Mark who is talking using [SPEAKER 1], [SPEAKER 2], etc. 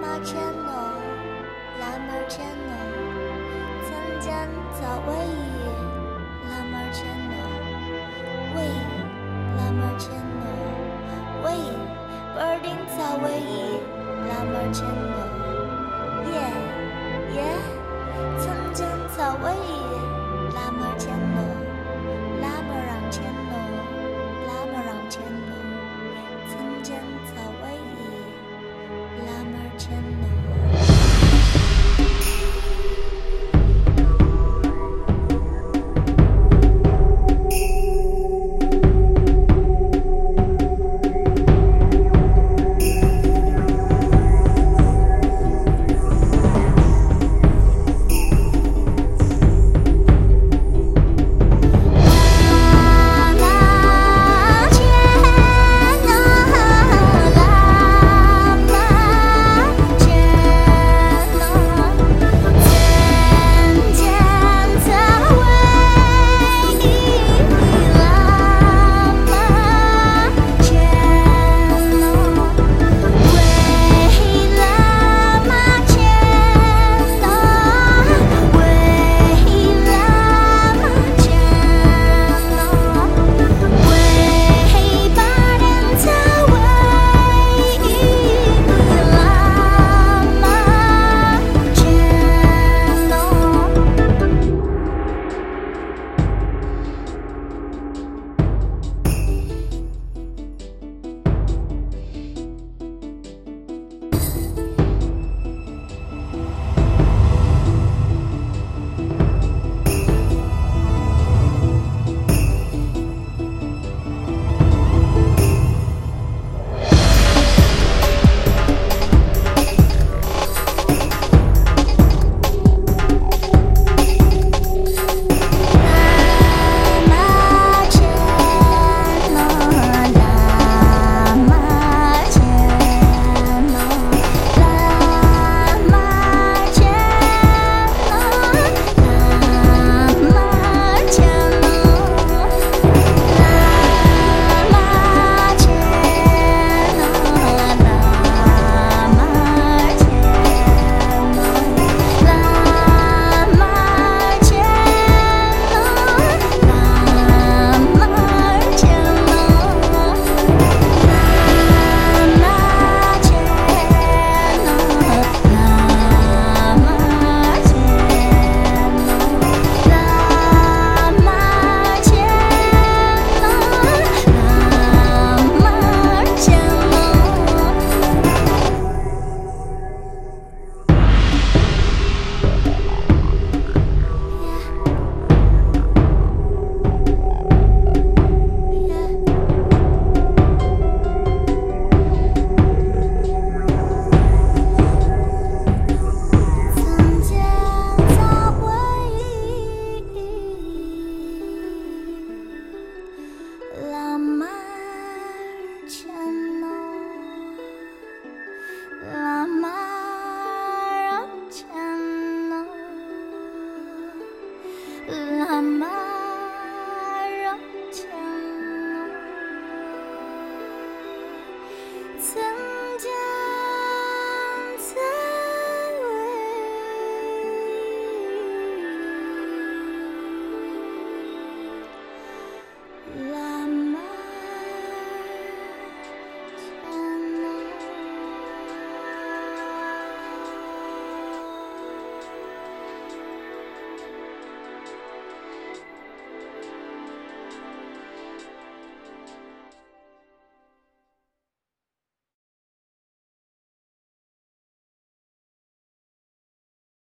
[SPEAKER 1] 妈 channel，辣妹 channel，增加早喂语，辣妹 channel，喂，辣妹 channel，喂，不定早喂语，辣妹 channel。